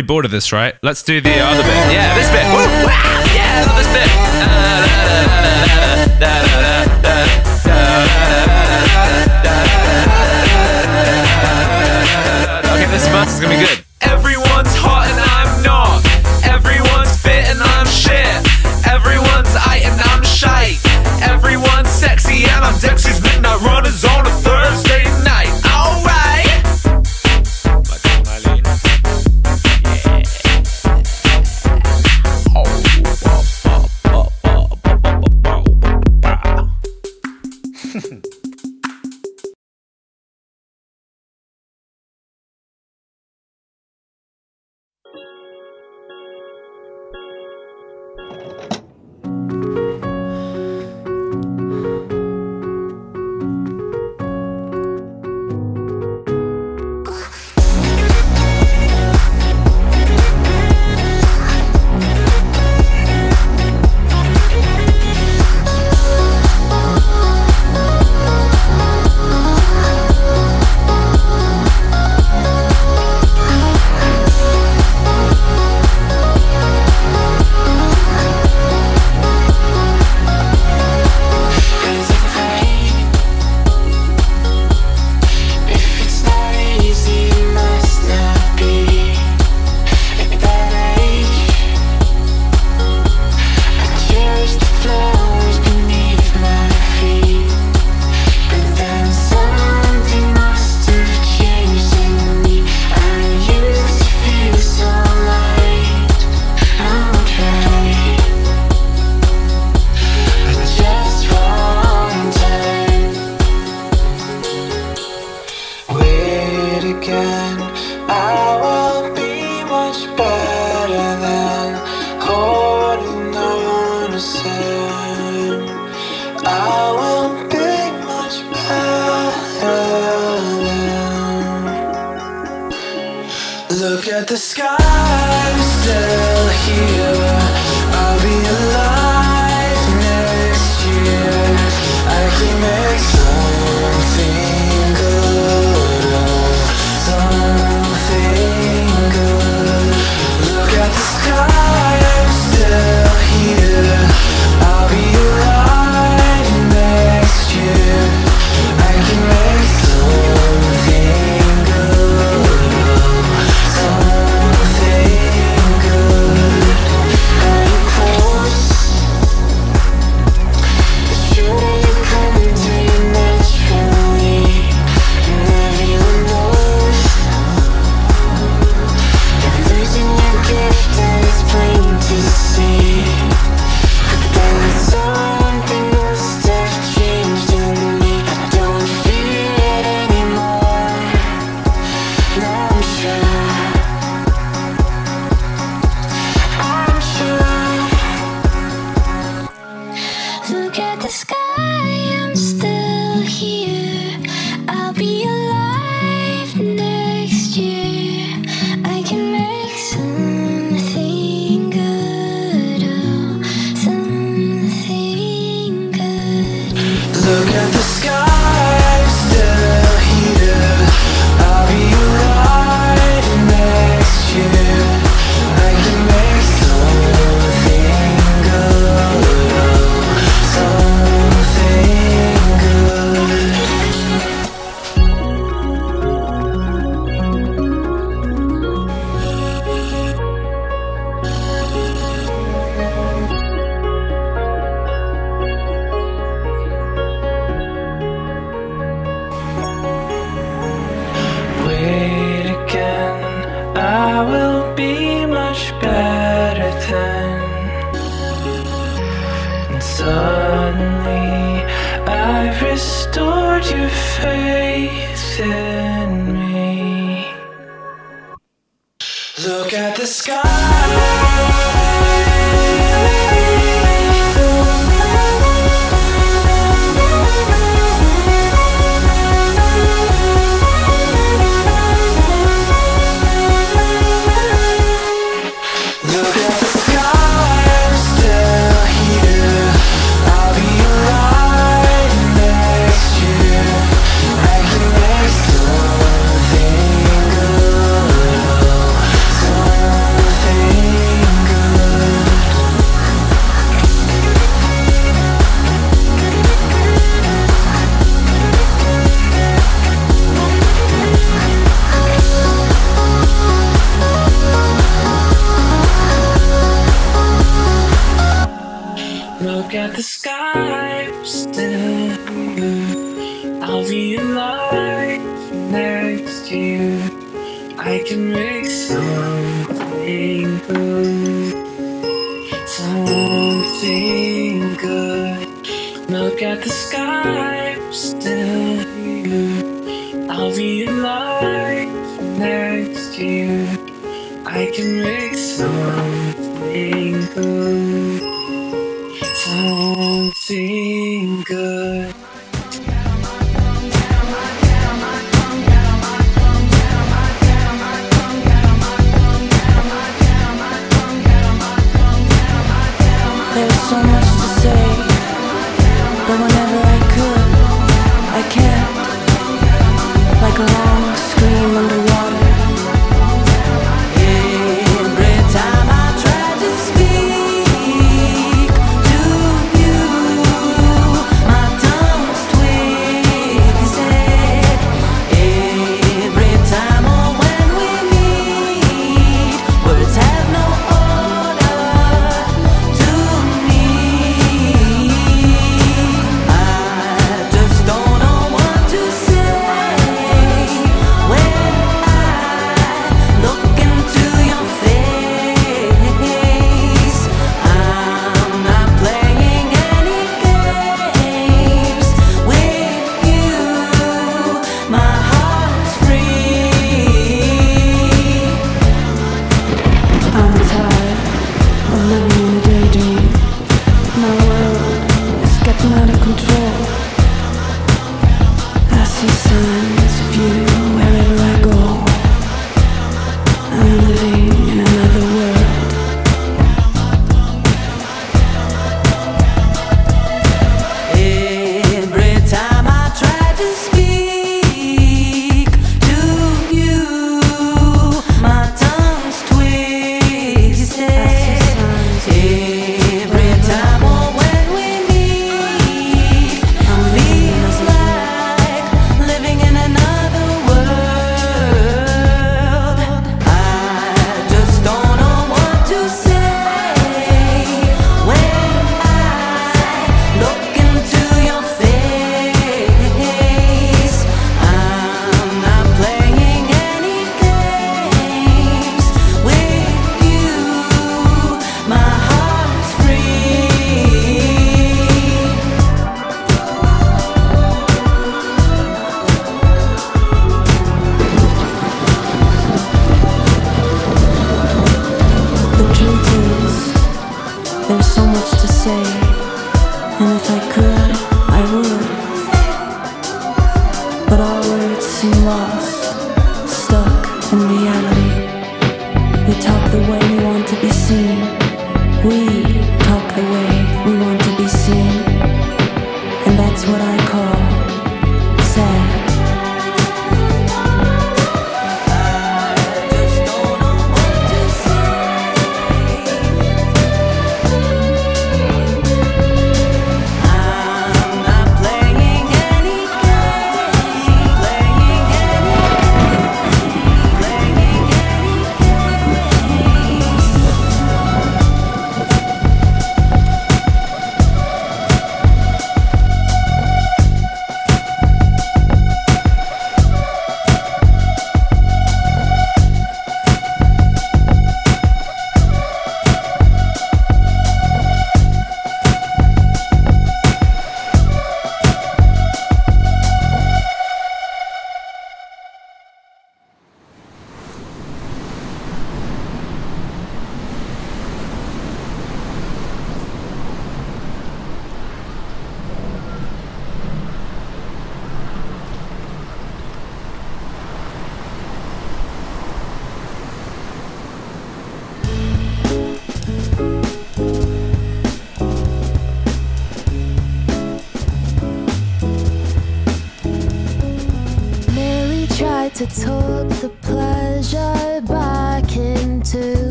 already bored of this, right? Let's do the other bit. Yeah, this bit. Woo, wow, yeah, this bit. Okay, this month is gonna be good.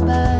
Locked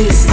this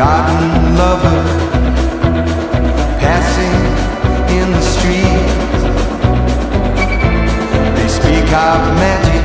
forgotten lover passing in the street. They speak of magic.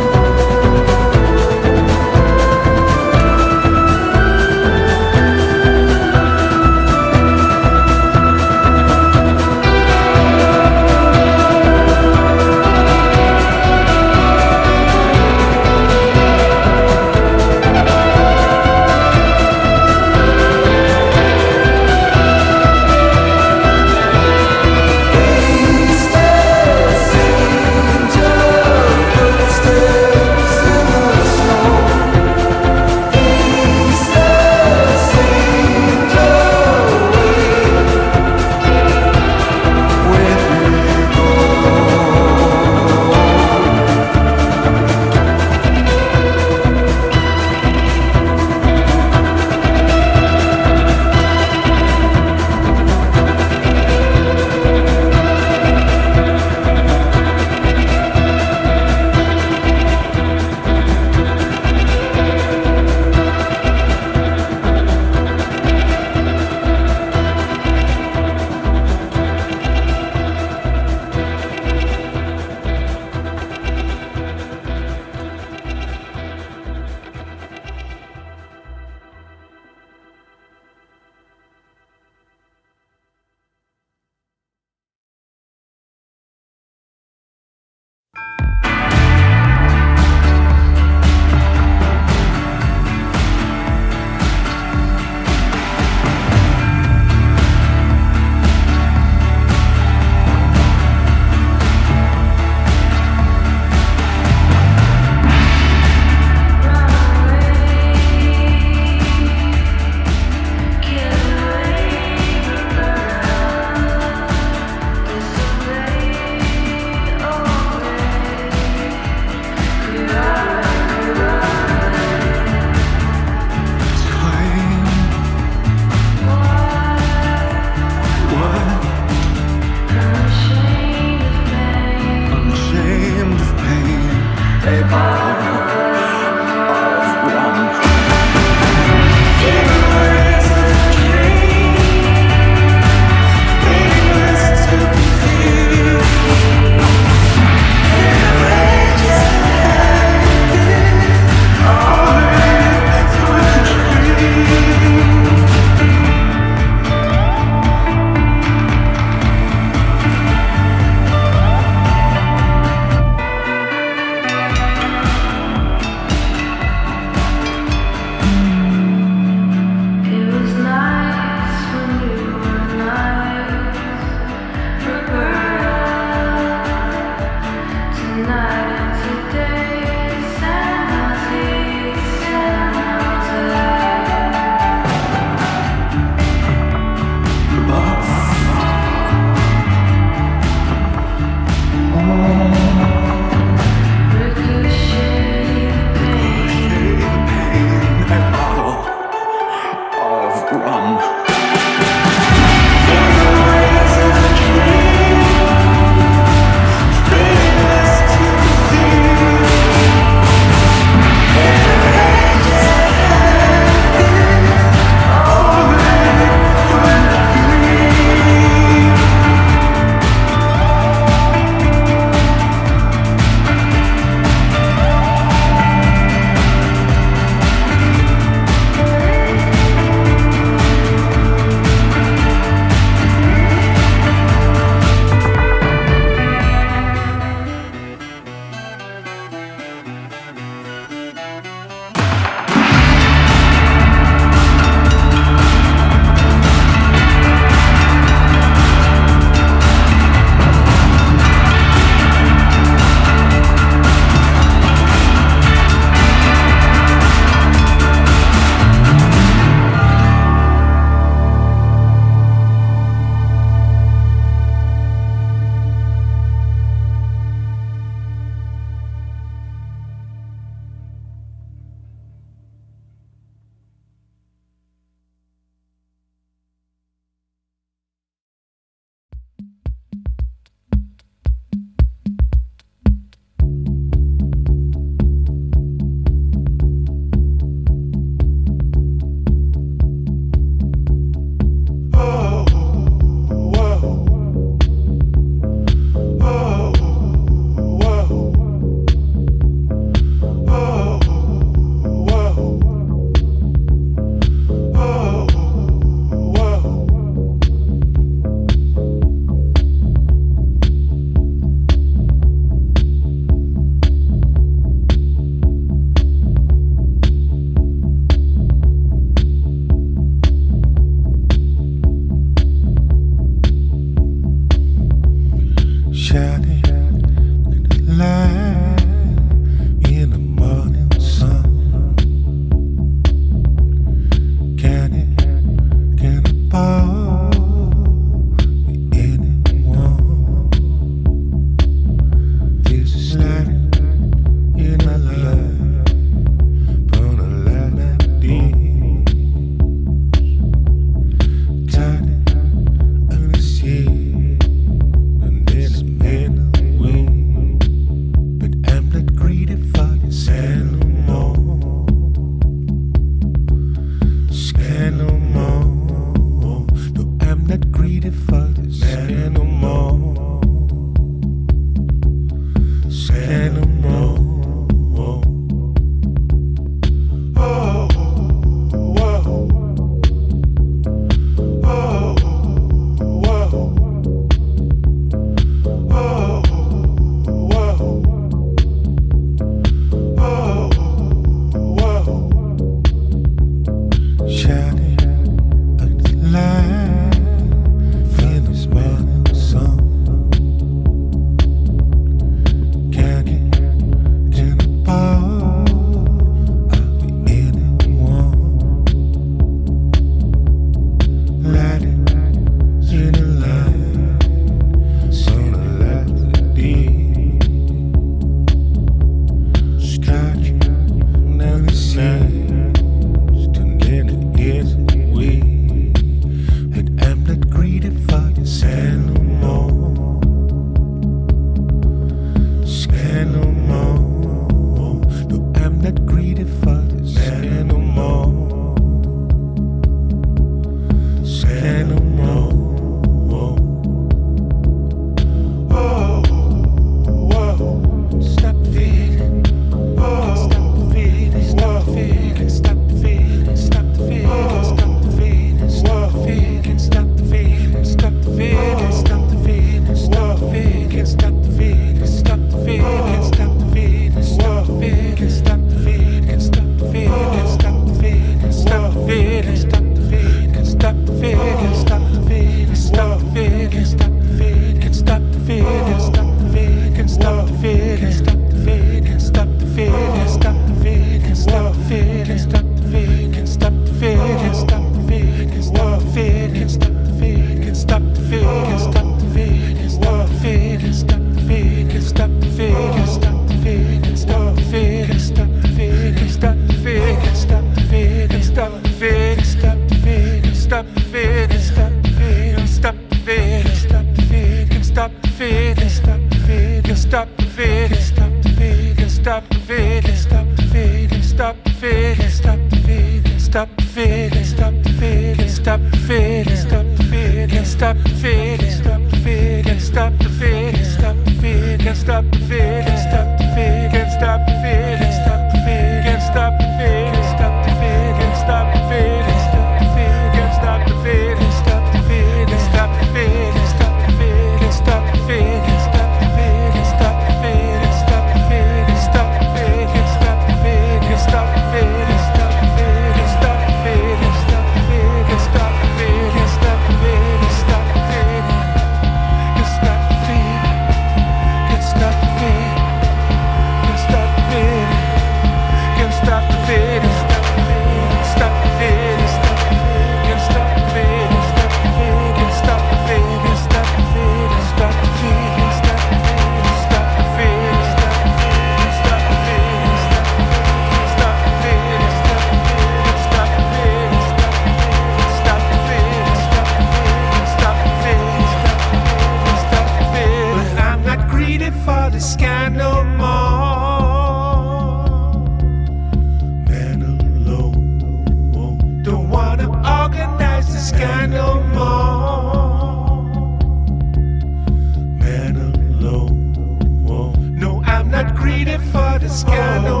for the sky.